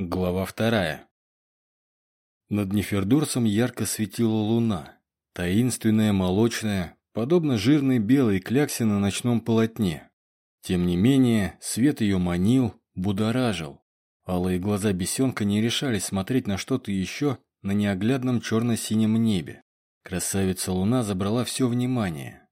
Глава вторая. Над Нефердурсом ярко светила луна, таинственная, молочная, подобно жирной белой кляксе на ночном полотне. Тем не менее, свет ее манил, будоражил. Алые глаза бесенка не решались смотреть на что-то еще на неоглядном черно-синем небе. Красавица луна забрала все внимание.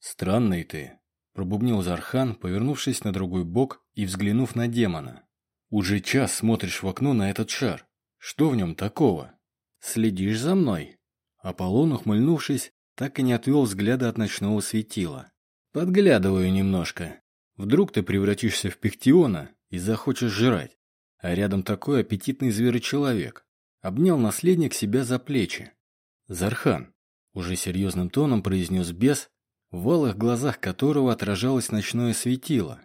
«Странный ты», — пробубнил Зархан, повернувшись на другой бок и взглянув на демона. Уже час смотришь в окно на этот шар. Что в нем такого? Следишь за мной? Аполлон, ухмыльнувшись, так и не отвел взгляда от ночного светила. Подглядываю немножко. Вдруг ты превратишься в пихтиона и захочешь жрать. А рядом такой аппетитный зверочеловек. Обнял наследник себя за плечи. Зархан, уже серьезным тоном произнес бес, в алых глазах которого отражалось ночное светило.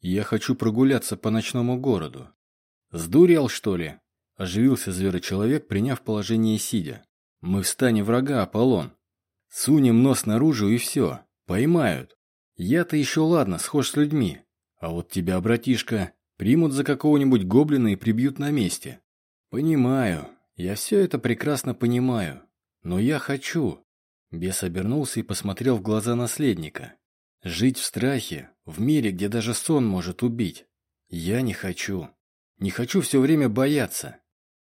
Я хочу прогуляться по ночному городу. Сдурел, что ли? Оживился зверочеловек, приняв положение сидя. Мы в стане врага, Аполлон. Сунем нос наружу и все. Поймают. Я-то еще ладно, схож с людьми. А вот тебя, братишка, примут за какого-нибудь гоблина и прибьют на месте. Понимаю. Я все это прекрасно понимаю. Но я хочу. Бес обернулся и посмотрел в глаза наследника. Жить в страхе, в мире, где даже сон может убить. Я не хочу. Не хочу все время бояться.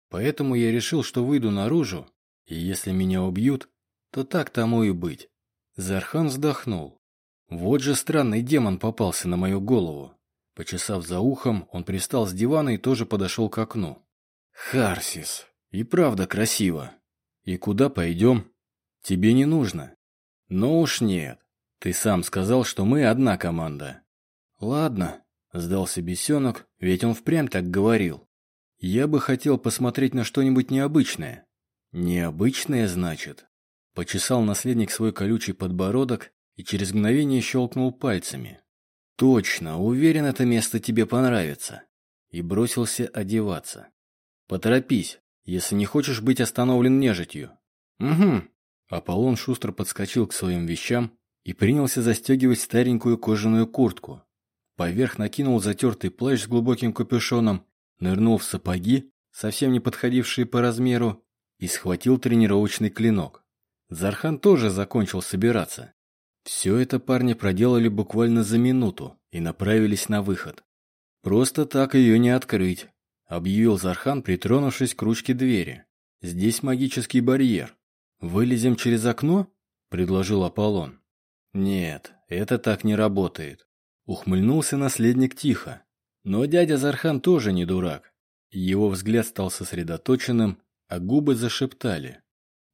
Поэтому я решил, что выйду наружу, и если меня убьют, то так тому и быть. Зархан вздохнул. Вот же странный демон попался на мою голову. Почесав за ухом, он пристал с дивана и тоже подошел к окну. «Харсис, и правда красиво. И куда пойдем? Тебе не нужно». «Ну уж нет. Ты сам сказал, что мы одна команда. Ладно, сдался бесенок, ведь он впрямь так говорил. Я бы хотел посмотреть на что-нибудь необычное. Необычное, значит? Почесал наследник свой колючий подбородок и через мгновение щелкнул пальцами. Точно, уверен, это место тебе понравится. И бросился одеваться. Поторопись, если не хочешь быть остановлен нежитью. Угу. Аполлон шустро подскочил к своим вещам и принялся застегивать старенькую кожаную куртку. Поверх накинул затертый плащ с глубоким капюшоном, нырнул в сапоги, совсем не подходившие по размеру, и схватил тренировочный клинок. Зархан тоже закончил собираться. Все это парни проделали буквально за минуту и направились на выход. «Просто так ее не открыть», — объявил Зархан, притронувшись к ручке двери. «Здесь магический барьер. Вылезем через окно?» — предложил Аполлон. «Нет, это так не работает», — ухмыльнулся наследник тихо. Но дядя Зархан тоже не дурак. Его взгляд стал сосредоточенным, а губы зашептали.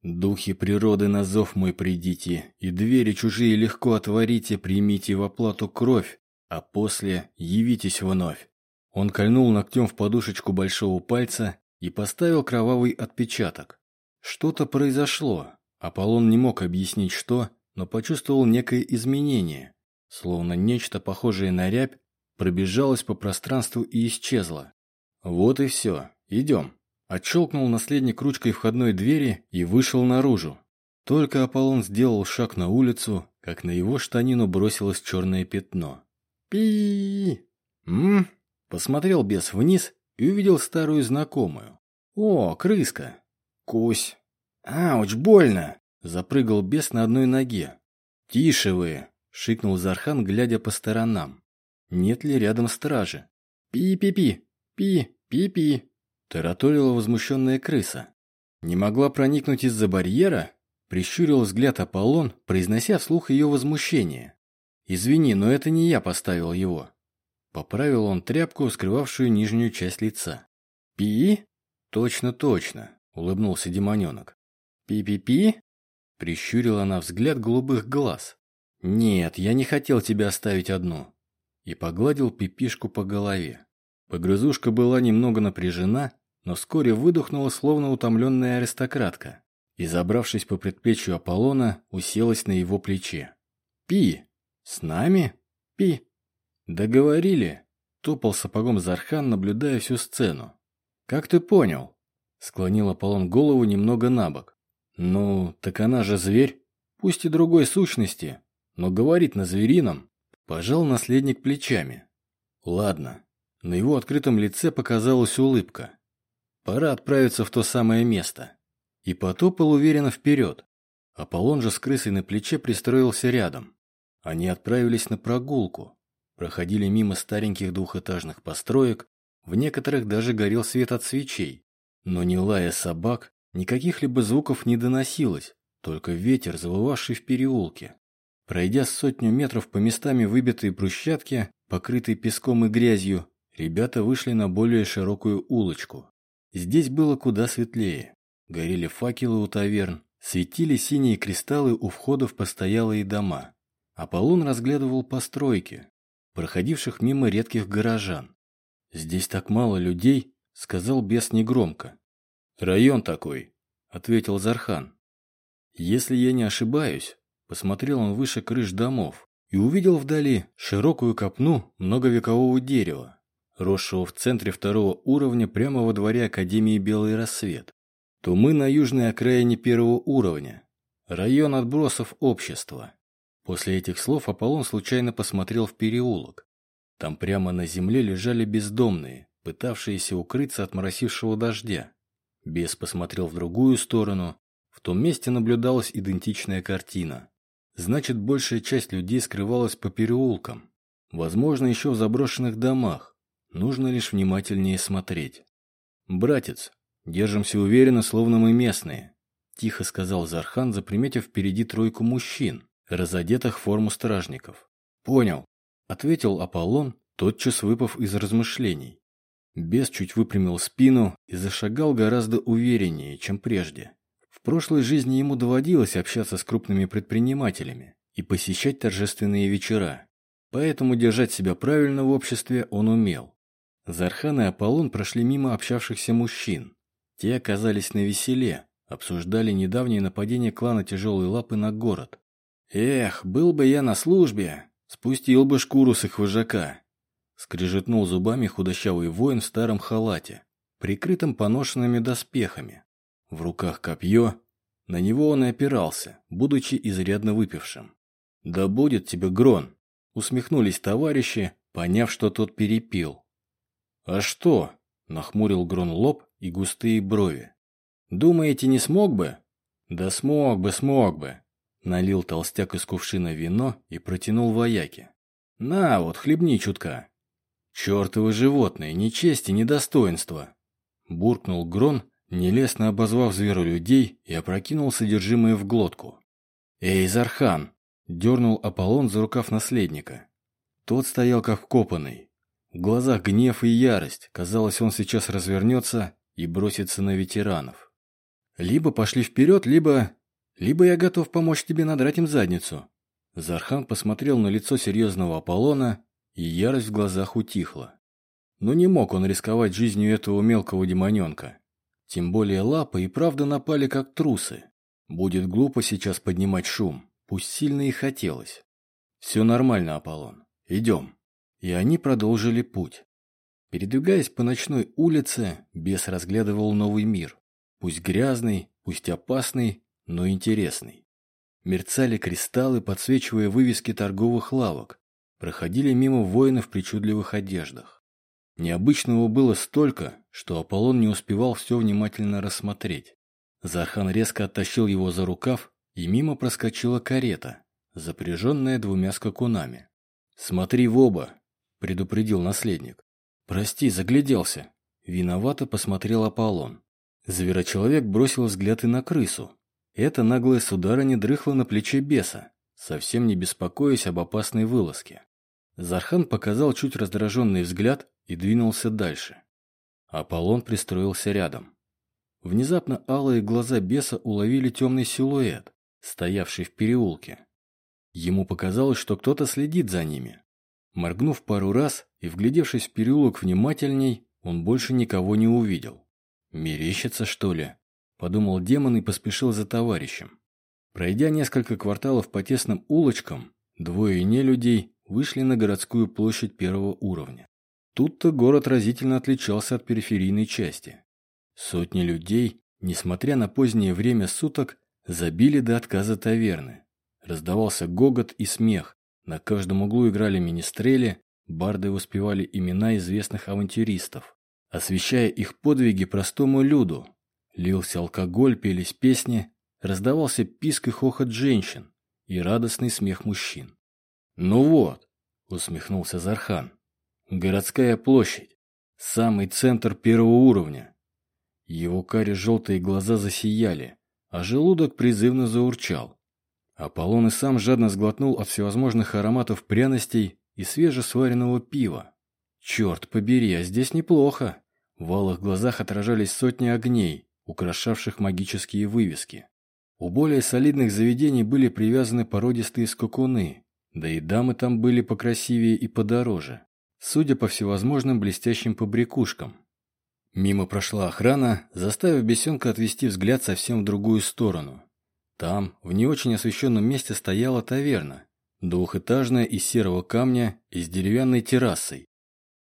«Духи природы на зов мой придите, и двери чужие легко отворите, примите в оплату кровь, а после явитесь вновь». Он кольнул ногтем в подушечку большого пальца и поставил кровавый отпечаток. Что-то произошло. Аполлон не мог объяснить, что, но почувствовал некое изменение, словно нечто похожее на рябь пробежалось по пространству и исчезло. Вот и все, идем. Отщелкнул наследник ручкой входной двери и вышел наружу. Только Аполлон сделал шаг на улицу, как на его штанину бросилось черное пятно. пи «М?», Посмотрел бес вниз и увидел старую знакомую. «О, крыска!» «Кусь!» «Ауч, больно!» Запрыгал бес на одной ноге. «Тише вы!» — шикнул Зархан, глядя по сторонам. «Нет ли рядом стражи?» «Пи-пи-пи! Пи-пи-пи!» — тараторила возмущенная крыса. «Не могла проникнуть из-за барьера?» — прищурил взгляд Аполлон, произнося вслух ее возмущение. «Извини, но это не я поставил его». Поправил он тряпку, скрывавшую нижнюю часть лица. «Пи?» «Точно, точно», — улыбнулся демоненок. «Пи-пи-пи?» Прищурила она взгляд голубых глаз. «Нет, я не хотел тебя оставить одну». И погладил пипишку по голове. Погрызушка была немного напряжена, но вскоре выдохнула, словно утомленная аристократка, и, забравшись по предплечью Аполлона, уселась на его плече. «Пи! С нами? Пи!» «Договорили!» — топал сапогом Зархан, наблюдая всю сцену. «Как ты понял?» — склонил Аполлон голову немного на бок. «Ну, так она же зверь, пусть и другой сущности, но говорит на зверином», – пожал наследник плечами. «Ладно». На его открытом лице показалась улыбка. Пора отправиться в то самое место. И потопал уверенно вперед. Аполлон же с крысой на плече пристроился рядом. Они отправились на прогулку. Проходили мимо стареньких двухэтажных построек, в некоторых даже горел свет от свечей. Но ни лая собак, ни каких-либо звуков не доносилось, только ветер, завывавший в переулке. Пройдя сотню метров по местами выбитой брусчатки, покрытой песком и грязью, ребята вышли на более широкую улочку. Здесь было куда светлее. Горели факелы у таверн, светили синие кристаллы у входа в постоялые дома. Аполлон разглядывал постройки, проходивших мимо редких горожан. «Здесь так мало людей», — сказал бес негромко. «Район такой», — ответил Зархан. «Если я не ошибаюсь», — посмотрел он выше крыш домов и увидел вдали широкую копну многовекового дерева, росшего в центре второго уровня прямо во дворе Академии Белый Рассвет, то мы на южной окраине первого уровня, район отбросов общества. После этих слов Аполлон случайно посмотрел в переулок. Там прямо на земле лежали бездомные, пытавшиеся укрыться от моросившего дождя. Бес посмотрел в другую сторону. В том месте наблюдалась идентичная картина. Значит, большая часть людей скрывалась по переулкам. Возможно, еще в заброшенных домах. Нужно лишь внимательнее смотреть. «Братец, держимся уверенно, словно мы местные», – тихо сказал Зархан, заприметив впереди тройку мужчин, разодетых в форму стражников. «Понял», – ответил Аполлон, тотчас выпав из размышлений. Бес чуть выпрямил спину и зашагал гораздо увереннее, чем прежде. В прошлой жизни ему доводилось общаться с крупными предпринимателями и посещать торжественные вечера. Поэтому держать себя правильно в обществе он умел. Зархан и Аполлон прошли мимо общавшихся мужчин. Те оказались на веселе, обсуждали недавнее нападение клана Тяжелой Лапы на город. «Эх, был бы я на службе, спустил бы шкуру с их вожака», скрежетнул зубами худощавый воин в старом халате, прикрытом поношенными доспехами. В руках копье, на него он и опирался, будучи изрядно выпившим. «Да будет тебе грон!» Усмехнулись товарищи, поняв, что тот перепил. «А что?» – нахмурил Грон лоб и густые брови. «Думаете, не смог бы?» «Да смог бы, смог бы!» Налил толстяк из кувшина вино и протянул вояке. «На, вот, хлебни чутка!» «Чертовы животные, ни чести, ни достоинства!» Буркнул Грон, нелестно обозвав зверу людей и опрокинул содержимое в глотку. «Эй, Зархан!» – дернул Аполлон за рукав наследника. Тот стоял как вкопанный, в глазах гнев и ярость. Казалось, он сейчас развернется и бросится на ветеранов. Либо пошли вперед, либо... Либо я готов помочь тебе надрать им задницу. Зархан посмотрел на лицо серьезного Аполлона, и ярость в глазах утихла. Но не мог он рисковать жизнью этого мелкого демоненка. Тем более лапы и правда напали как трусы. Будет глупо сейчас поднимать шум, пусть сильно и хотелось. Все нормально, Аполлон. Идем. И они продолжили путь. Передвигаясь по ночной улице, бес разглядывал новый мир. Пусть грязный, пусть опасный, но интересный. Мерцали кристаллы, подсвечивая вывески торговых лавок. Проходили мимо воины в причудливых одеждах. Необычного было столько, что Аполлон не успевал все внимательно рассмотреть. Зархан резко оттащил его за рукав, и мимо проскочила карета, запряженная двумя скакунами. «Смотри в оба!» предупредил наследник. «Прости, загляделся». Виновато посмотрел Аполлон. Зверочеловек бросил взгляд и на крысу. Эта наглая сударыня дрыхла на плече беса, совсем не беспокоясь об опасной вылазке. Зархан показал чуть раздраженный взгляд и двинулся дальше. Аполлон пристроился рядом. Внезапно алые глаза беса уловили темный силуэт, стоявший в переулке. Ему показалось, что кто-то следит за ними. Моргнув пару раз и вглядевшись в переулок внимательней, он больше никого не увидел. «Мерещится, что ли?» – подумал демон и поспешил за товарищем. Пройдя несколько кварталов по тесным улочкам, двое нелюдей вышли на городскую площадь первого уровня. Тут-то город разительно отличался от периферийной части. Сотни людей, несмотря на позднее время суток, забили до отказа таверны. Раздавался гогот и смех, на каждом углу играли министрели, барды воспевали имена известных авантюристов. освещая их подвиги простому люду. Лился алкоголь, пелись песни, раздавался писк и хохот женщин и радостный смех мужчин. «Ну вот», — усмехнулся Зархан, — «городская площадь, самый центр первого уровня». Его каре-желтые глаза засияли, а желудок призывно заурчал. Аполлон и сам жадно сглотнул от всевозможных ароматов пряностей и свежесваренного пива. Черт побери, а здесь неплохо. В алых глазах отражались сотни огней, украшавших магические вывески. У более солидных заведений были привязаны породистые скакуны, да и дамы там были покрасивее и подороже, судя по всевозможным блестящим побрякушкам. Мимо прошла охрана, заставив бесенка отвести взгляд совсем в другую сторону. Там, в не очень освещенном месте, стояла таверна, двухэтажная из серого камня и с деревянной террасой.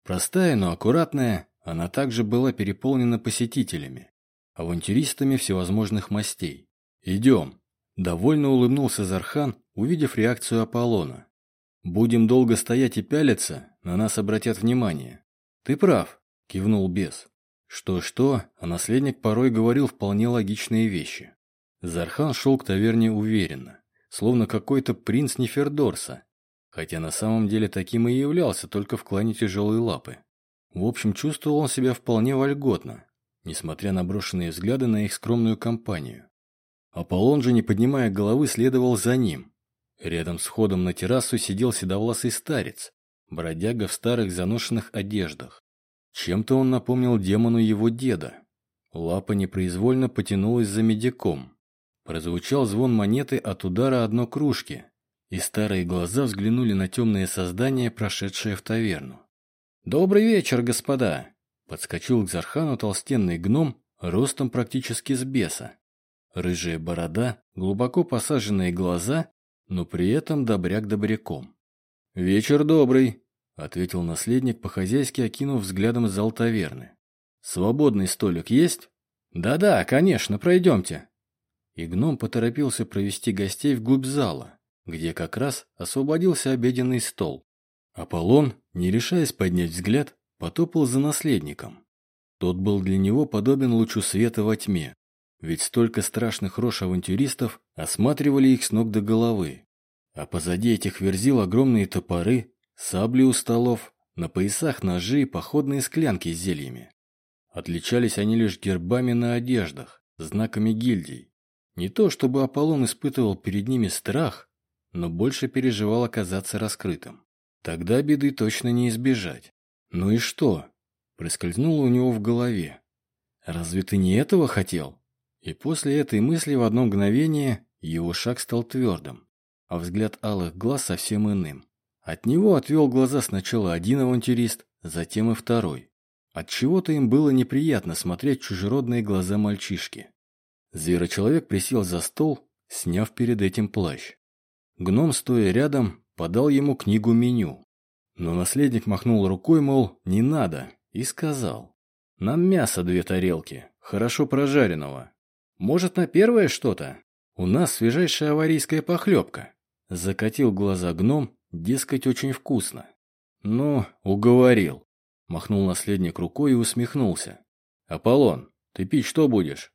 Простая, но аккуратная, она также была переполнена посетителями, авантюристами всевозможных мастей. «Идем», – довольно улыбнулся Зархан, увидев реакцию Аполлона. «Будем долго стоять и пялиться, на нас обратят внимание». «Ты прав», – кивнул бес. Что-что, а наследник порой говорил вполне логичные вещи. Зархан шел к таверне уверенно, словно какой-то принц Нефердорса, хотя на самом деле таким и являлся, только в клане тяжелой лапы. В общем, чувствовал он себя вполне вольготно, несмотря на брошенные взгляды на их скромную компанию. Аполлон же, не поднимая головы, следовал за ним. Рядом с ходом на террасу сидел седовласый старец, бродяга в старых заношенных одеждах. Чем-то он напомнил демону его деда. Лапа непроизвольно потянулась за медиком. Прозвучал звон монеты от удара одной кружки, и старые глаза взглянули на темное создание, прошедшее в таверну. «Добрый вечер, господа!» Подскочил к Зархану толстенный гном, ростом практически с беса. Рыжая борода, глубоко посаженные глаза, но при этом добряк добряком. «Вечер добрый», — ответил наследник, по-хозяйски окинув взглядом зал таверны. «Свободный столик есть?» «Да-да, конечно, пройдемте», и гном поторопился провести гостей вглубь зала, где как раз освободился обеденный стол. Аполлон, не решаясь поднять взгляд, потопал за наследником. Тот был для него подобен лучу света во тьме, ведь столько страшных рож авантюристов осматривали их с ног до головы. А позади этих верзил огромные топоры, сабли у столов, на поясах ножи и походные склянки с зельями. Отличались они лишь гербами на одеждах, знаками гильдий. Не то чтобы Аполлон испытывал перед ними страх, но больше переживал оказаться раскрытым. Тогда беды точно не избежать. Ну и что? Проскользнуло у него в голове. Разве ты не этого хотел? И после этой мысли в одно мгновение его шаг стал твердым, а взгляд алых глаз совсем иным. От него отвел глаза сначала один авантюрист, затем и второй. От чего то им было неприятно смотреть чужеродные глаза мальчишки. Зверочеловек присел за стол, сняв перед этим плащ. Гном, стоя рядом, подал ему книгу-меню. Но наследник махнул рукой, мол, не надо, и сказал. «Нам мясо две тарелки, хорошо прожаренного. Может, на первое что-то? У нас свежайшая аварийская похлебка». Закатил глаза гном, дескать, очень вкусно. «Ну, уговорил», — махнул наследник рукой и усмехнулся. «Аполлон, ты пить что будешь?»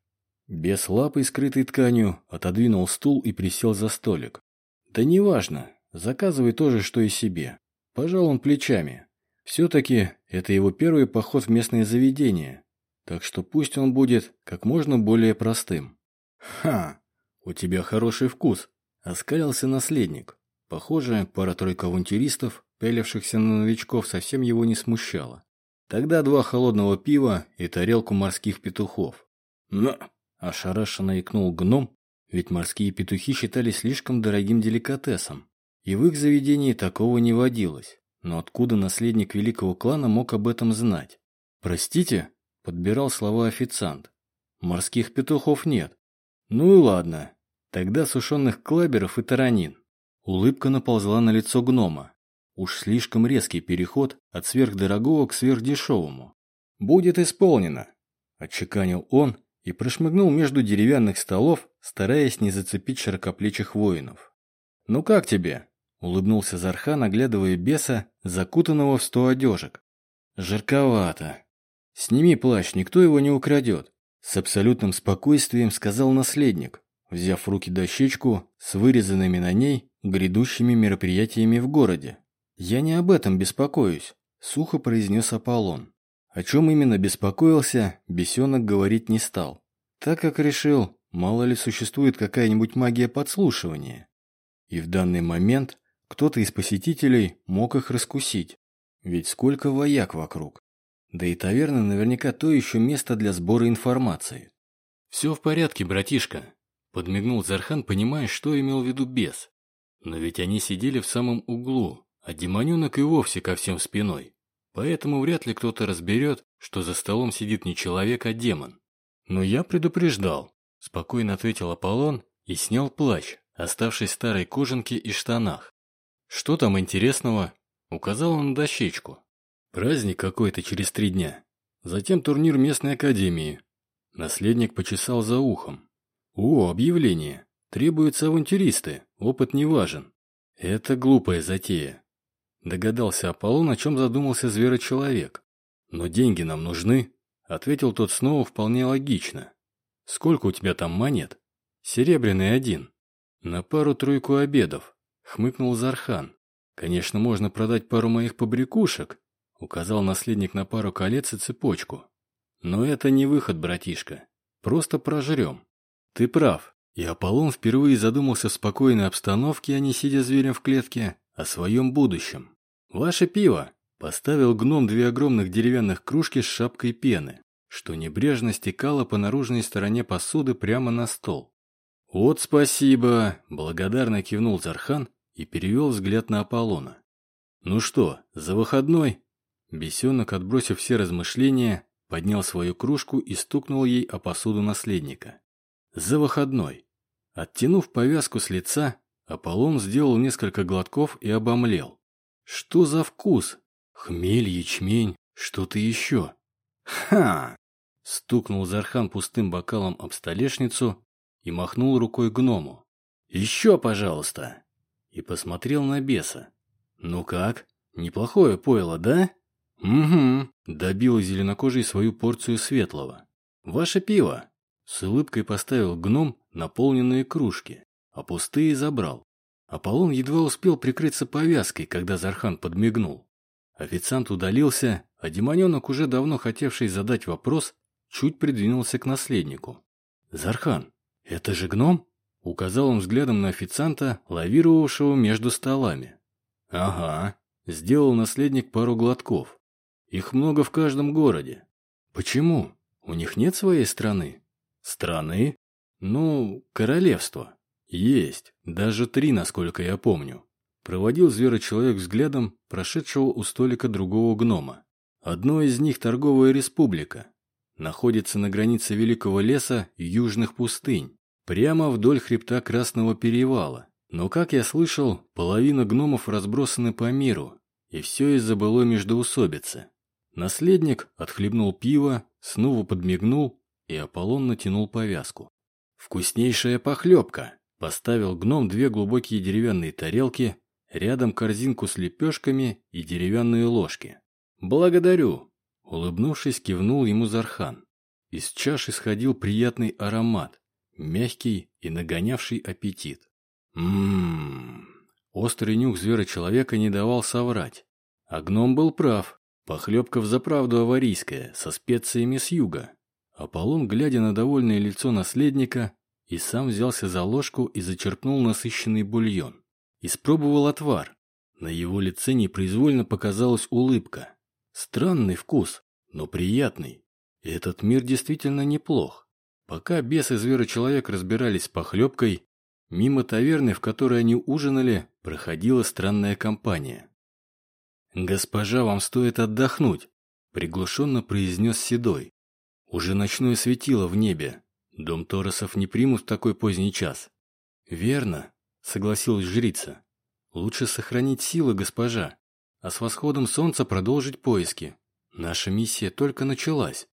Без лапы, скрытой тканью, отодвинул стул и присел за столик. «Да неважно. Заказывай то же, что и себе». Пожал он плечами. Все-таки это его первый поход в местное заведение, так что пусть он будет как можно более простым. «Ха! У тебя хороший вкус!» – оскалился наследник. Похоже, пара-тройка авантюристов, пялившихся на новичков, совсем его не смущала. Тогда два холодного пива и тарелку морских петухов. «На!» Ошарашенно икнул гном, ведь морские петухи считались слишком дорогим деликатесом, и в их заведении такого не водилось. Но откуда наследник великого клана мог об этом знать? «Простите?» – подбирал слова официант. «Морских петухов нет». «Ну и ладно. Тогда сушеных клаберов и таранин». Улыбка наползла на лицо гнома. Уж слишком резкий переход от сверхдорогого к сверхдешевому. «Будет исполнено», – отчеканил он и прошмыгнул между деревянных столов, стараясь не зацепить широкоплечих воинов. «Ну как тебе?» – улыбнулся Зархан, оглядывая беса, закутанного в сто одежек. «Жарковато». «Сними плащ, никто его не украдет», – с абсолютным спокойствием сказал наследник, взяв в руки дощечку с вырезанными на ней грядущими мероприятиями в городе. «Я не об этом беспокоюсь», – сухо произнес Аполлон. О чем именно беспокоился, бесенок говорить не стал, так как решил, мало ли существует какая-нибудь магия подслушивания. И в данный момент кто-то из посетителей мог их раскусить. Ведь сколько вояк вокруг. Да и таверна наверняка то еще место для сбора информации. «Все в порядке, братишка», – подмигнул Зархан, понимая, что имел в виду бес. Но ведь они сидели в самом углу, а демоненок и вовсе ко всем спиной. Поэтому вряд ли кто-то разберет, что за столом сидит не человек, а демон. «Но я предупреждал», – спокойно ответил Аполлон и снял плащ, оставшись в старой кожанке и штанах. «Что там интересного?» – указал он на дощечку. «Праздник какой-то через три дня. Затем турнир местной академии». Наследник почесал за ухом. «О, объявление. Требуются авантюристы. Опыт не важен. Это глупая затея. Догадался Аполлон, о чем задумался зверочеловек. «Но деньги нам нужны», — ответил тот снова вполне логично. «Сколько у тебя там монет?» «Серебряный один». «На пару-тройку обедов», — хмыкнул Зархан. «Конечно, можно продать пару моих побрякушек», — указал наследник на пару колец и цепочку. «Но это не выход, братишка. Просто прожрем». «Ты прав». И Аполлон впервые задумался в спокойной обстановке, а не сидя зверем в клетке, о своем будущем. «Ваше пиво!» – поставил гном две огромных деревянных кружки с шапкой пены, что небрежно стекало по наружной стороне посуды прямо на стол. «Вот спасибо!» – благодарно кивнул Зархан и перевел взгляд на Аполлона. «Ну что, за выходной?» Бесенок, отбросив все размышления, поднял свою кружку и стукнул ей о посуду наследника. «За выходной!» Оттянув повязку с лица, Аполлон сделал несколько глотков и обомлел. Что за вкус? Хмель, ячмень, что-то еще. Ха! Стукнул Зархан пустым бокалом об столешницу и махнул рукой гному. «Еще, пожалуйста!» И посмотрел на беса. «Ну как? Неплохое пойло, да?» «Угу», — добил зеленокожий свою порцию светлого. «Ваше пиво!» С улыбкой поставил гном наполненные кружки, а пустые забрал. Аполлон едва успел прикрыться повязкой, когда Зархан подмигнул. Официант удалился, а демоненок, уже давно хотевший задать вопрос, чуть придвинулся к наследнику. «Зархан, это же гном?» — указал он взглядом на официанта, лавировавшего между столами. «Ага», — сделал наследник пару глотков. «Их много в каждом городе. Почему? У них нет своей страны?» «Страны? Ну, королевства». «Есть. Даже три, насколько я помню». Проводил зверочеловек взглядом прошедшего у столика другого гнома. Одно из них – торговая республика. Находится на границе Великого леса и южных пустынь, прямо вдоль хребта Красного Перевала. Но, как я слышал, половина гномов разбросаны по миру, и все из-за былой междоусобицы. Наследник отхлебнул пиво, снова подмигнул, и Аполлон натянул повязку. «Вкуснейшая похлебка!» Поставил гном две глубокие деревянные тарелки, рядом корзинку с лепешками и деревянные ложки. «Благодарю!» Улыбнувшись, кивнул ему Зархан. Из чаши сходил приятный аромат, мягкий и нагонявший аппетит. Ммм. Острый нюх звера-человека не давал соврать. А гном был прав. Похлебка взаправду аварийская, со специями с юга. Аполлон, глядя на довольное лицо наследника, и сам взялся за ложку и зачерпнул насыщенный бульон. Испробовал отвар. На его лице непроизвольно показалась улыбка. Странный вкус, но приятный. И этот мир действительно неплох. Пока бес и зверочеловек разбирались с похлебкой, мимо таверны, в которой они ужинали, проходила странная компания. «Госпожа, вам стоит отдохнуть», — приглушенно произнес Седой. Уже ночное светило в небе, Дом Торосов не примут в такой поздний час. Верно, согласилась жрица. Лучше сохранить силы, госпожа, а с восходом солнца продолжить поиски. Наша миссия только началась.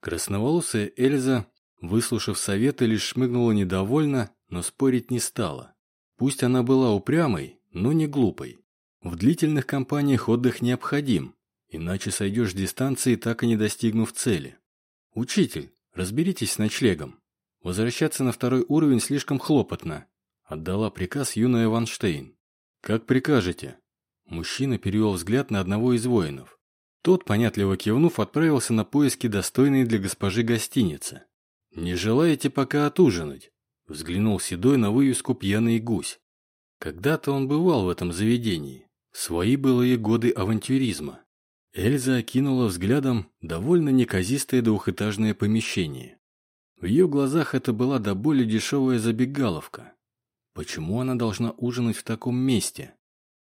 Красноволосая Эльза, выслушав советы, лишь шмыгнула недовольно, но спорить не стала. Пусть она была упрямой, но не глупой. В длительных кампаниях отдых необходим, иначе сойдешь с дистанции, так и не достигнув цели. Учитель, разберитесь с ночлегом. Возвращаться на второй уровень слишком хлопотно, отдала приказ юная Ванштейн. Как прикажете. Мужчина перевел взгляд на одного из воинов. Тот, понятливо кивнув, отправился на поиски достойной для госпожи гостиницы. «Не желаете пока отужинать?» Взглянул Седой на вывеску «Пьяный гусь». Когда-то он бывал в этом заведении. Свои былые годы авантюризма. Эльза окинула взглядом довольно неказистое двухэтажное помещение. В ее глазах это была до боли дешевая забегаловка. Почему она должна ужинать в таком месте?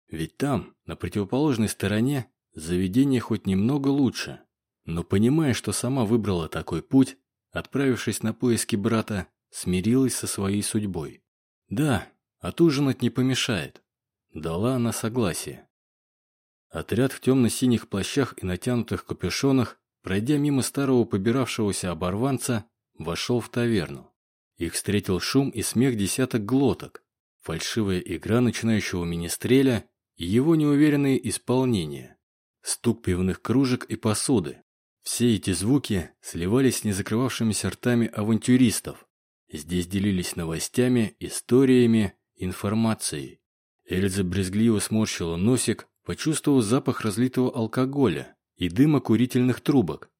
Ведь там, на противоположной стороне, Заведение хоть немного лучше, но понимая, что сама выбрала такой путь, отправившись на поиски брата, смирилась со своей судьбой. Да, отужинать не помешает. Дала она согласие. Отряд в темно-синих плащах и натянутых капюшонах, пройдя мимо старого побиравшегося оборванца, вошел в таверну. Их встретил шум и смех десяток глоток, фальшивая игра начинающего министреля и его неуверенные исполнения стук пивных кружек и посуды. Все эти звуки сливались с незакрывавшимися ртами авантюристов. Здесь делились новостями, историями, информацией. Эльза брезгливо сморщила носик, почувствовав запах разлитого алкоголя и дыма курительных трубок.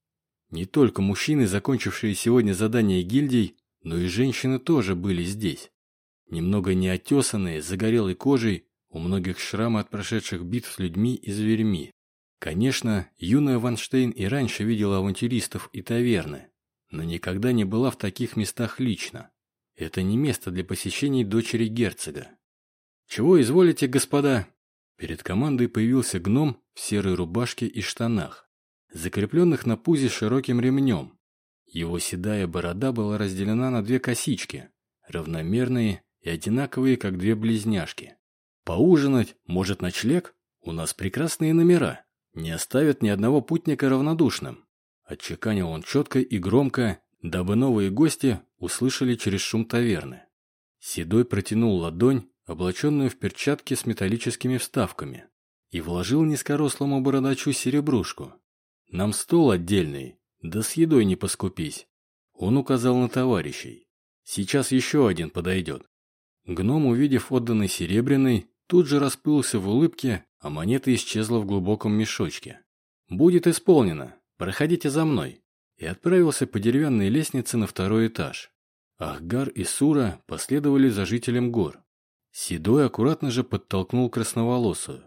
Не только мужчины, закончившие сегодня задание гильдий, но и женщины тоже были здесь. Немного неотесанные, загорелой кожей, у многих шрамы от прошедших битв с людьми и зверьми. Конечно, юная Ванштейн и раньше видела авантюристов и таверны, но никогда не была в таких местах лично. Это не место для посещений дочери герцога. «Чего изволите, господа?» Перед командой появился гном в серой рубашке и штанах, закрепленных на пузе широким ремнем. Его седая борода была разделена на две косички, равномерные и одинаковые, как две близняшки. «Поужинать? Может, ночлег? У нас прекрасные номера!» Не оставят ни одного путника равнодушным. Отчеканил он четко и громко, дабы новые гости услышали через шум таверны. Седой протянул ладонь, облаченную в перчатки с металлическими вставками, и вложил низкорослому бородачу серебрушку. «Нам стол отдельный, да с едой не поскупись». Он указал на товарищей. «Сейчас еще один подойдет». Гном, увидев отданный серебряный, тут же расплылся в улыбке а монета исчезла в глубоком мешочке. «Будет исполнено. Проходите за мной». И отправился по деревянной лестнице на второй этаж. Ахгар и Сура последовали за жителем гор. Седой аккуратно же подтолкнул красноволосую.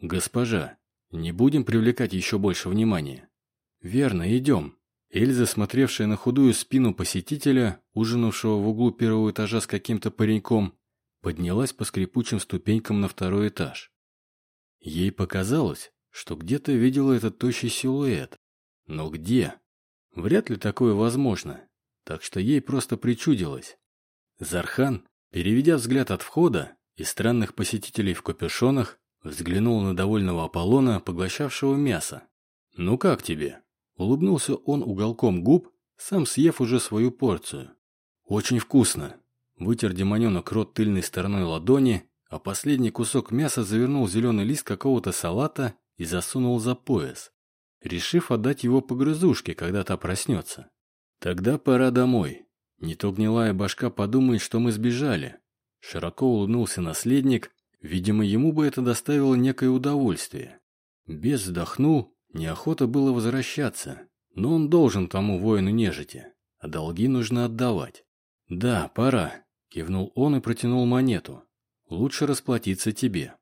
«Госпожа, не будем привлекать еще больше внимания». «Верно, идем». Эльза, смотревшая на худую спину посетителя, ужинавшего в углу первого этажа с каким-то пареньком, поднялась по скрипучим ступенькам на второй этаж. Ей показалось, что где-то видела этот тощий силуэт. Но где? Вряд ли такое возможно. Так что ей просто причудилось. Зархан, переведя взгляд от входа и странных посетителей в капюшонах, взглянул на довольного Аполлона, поглощавшего мясо. «Ну как тебе?» Улыбнулся он уголком губ, сам съев уже свою порцию. «Очень вкусно!» Вытер демоненок рот тыльной стороной ладони а последний кусок мяса завернул зеленый лист какого-то салата и засунул за пояс, решив отдать его погрызушке, когда та проснется. Тогда пора домой. Не то гнилая башка подумает, что мы сбежали. Широко улыбнулся наследник, видимо, ему бы это доставило некое удовольствие. Бес вздохнул, неохота было возвращаться, но он должен тому воину нежити, а долги нужно отдавать. «Да, пора», — кивнул он и протянул монету. Лучше расплатиться тебе».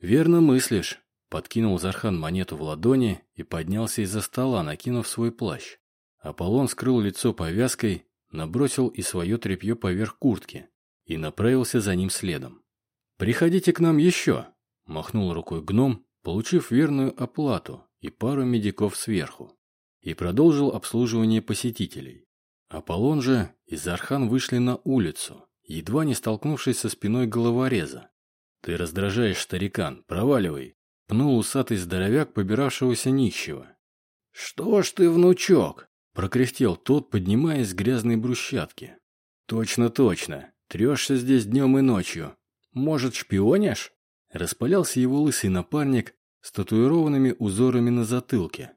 «Верно мыслишь», — подкинул Зархан монету в ладони и поднялся из-за стола, накинув свой плащ. Аполлон скрыл лицо повязкой, набросил и свое тряпье поверх куртки и направился за ним следом. «Приходите к нам еще», — махнул рукой гном, получив верную оплату и пару медиков сверху, и продолжил обслуживание посетителей. Аполлон же и Зархан вышли на улицу, едва не столкнувшись со спиной головореза. «Ты раздражаешь, старикан, проваливай!» Пнул усатый здоровяк побиравшегося нищего. «Что ж ты, внучок?» Прокряхтел тот, поднимаясь с грязной брусчатки. «Точно, точно. Трешься здесь днем и ночью. Может, шпионишь?» Распалялся его лысый напарник, с татуированными узорами на затылке.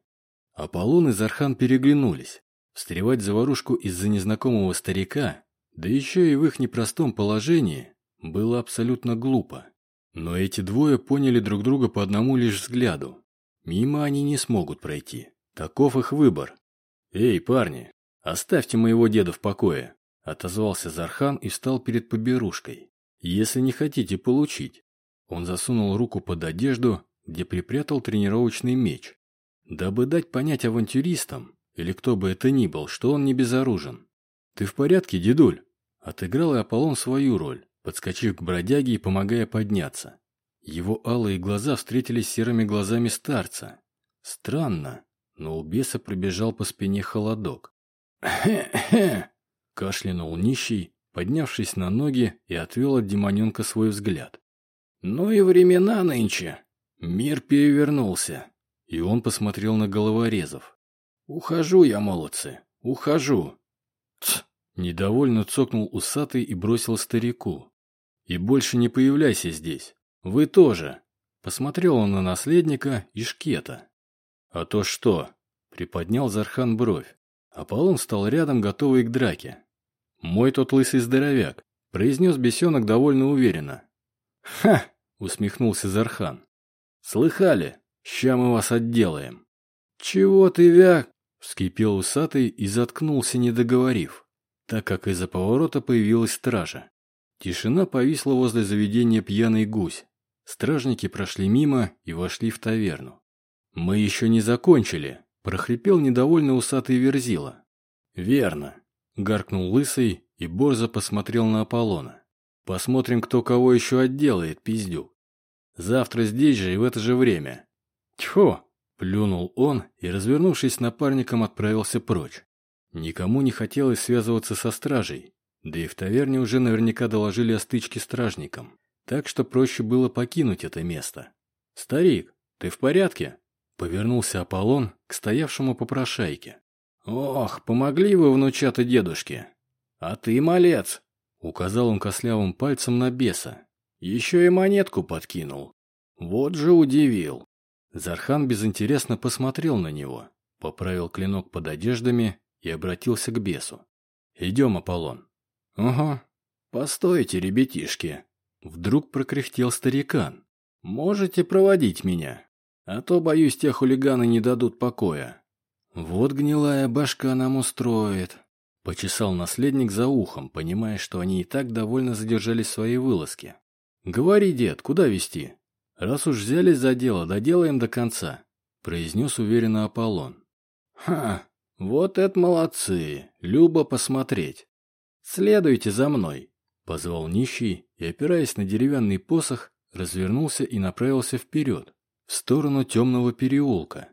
Аполлон и Зархан переглянулись. Встревать заварушку из-за незнакомого старика, да еще и в их непростом положении, было абсолютно глупо. Но эти двое поняли друг друга по одному лишь взгляду. Мимо они не смогут пройти. Таков их выбор. «Эй, парни, оставьте моего деда в покое», – отозвался Зархан и встал перед поберушкой. «Если не хотите получить». Он засунул руку под одежду, где припрятал тренировочный меч, дабы дать понять авантюристам, или кто бы это ни был, что он не безоружен. «Ты в порядке, дедуль?» Отыграл и Аполлон свою роль, подскочив к бродяге и помогая подняться. Его алые глаза встретились серыми глазами старца. Странно, но у беса пробежал по спине холодок. «Хе-хе!» – кашлянул нищий, поднявшись на ноги и отвел от демоненка свой взгляд. «Ну и времена нынче. Мир перевернулся». И он посмотрел на головорезов. «Ухожу я, молодцы, ухожу». «Тсс!» – недовольно цокнул усатый и бросил старику. «И больше не появляйся здесь. Вы тоже». Посмотрел он на наследника и шкета. «А то что?» – приподнял Зархан бровь. Аполлон стал рядом, готовый к драке. «Мой тот лысый здоровяк», – произнес бесенок довольно уверенно. «Ха!» – усмехнулся Зархан. «Слыхали? Ща мы вас отделаем». «Чего ты вяк?» – вскипел усатый и заткнулся, не договорив, так как из-за поворота появилась стража. Тишина повисла возле заведения пьяный гусь. Стражники прошли мимо и вошли в таверну. «Мы еще не закончили», – прохрипел недовольно усатый верзила. «Верно», – гаркнул лысый и борзо посмотрел на Аполлона. «Посмотрим, кто кого еще отделает, пиздюк. Завтра здесь же и в это же время». «Тьфу!» – плюнул он и, развернувшись с напарником, отправился прочь. Никому не хотелось связываться со стражей, да и в таверне уже наверняка доложили о стычке стражникам, так что проще было покинуть это место. «Старик, ты в порядке?» Повернулся Аполлон к стоявшему попрошайке. «Ох, помогли вы, внучата дедушке!» «А ты малец!» Указал он кослявым пальцем на беса. «Еще и монетку подкинул. Вот же удивил!» Зархан безинтересно посмотрел на него, поправил клинок под одеждами и обратился к бесу. «Идем, Аполлон». «Ага. Постойте, ребятишки!» Вдруг прокряхтел старикан. «Можете проводить меня?» А то, боюсь, те хулиганы не дадут покоя. Вот гнилая башка нам устроит. Почесал наследник за ухом, понимая, что они и так довольно задержались в своей вылазке. «Говори, дед, куда вести? Раз уж взялись за дело, доделаем до конца», — произнес уверенно Аполлон. «Ха, вот это молодцы! Любо посмотреть! Следуйте за мной!» — позвал нищий и, опираясь на деревянный посох, развернулся и направился вперед, в сторону темного переулка.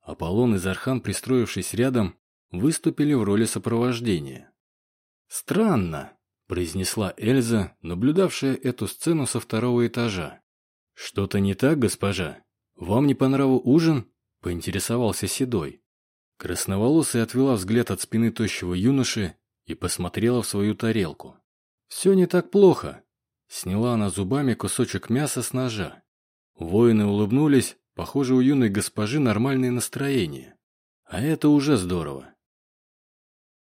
Аполлон и Зархан, пристроившись рядом, выступили в роли сопровождения. «Странно», – произнесла Эльза, наблюдавшая эту сцену со второго этажа. «Что-то не так, госпожа? Вам не по нраву ужин?» – поинтересовался Седой. Красноволосая отвела взгляд от спины тощего юноши и посмотрела в свою тарелку. «Все не так плохо», – сняла она зубами кусочек мяса с ножа. Воины улыбнулись, похоже, у юной госпожи нормальное настроение. А это уже здорово.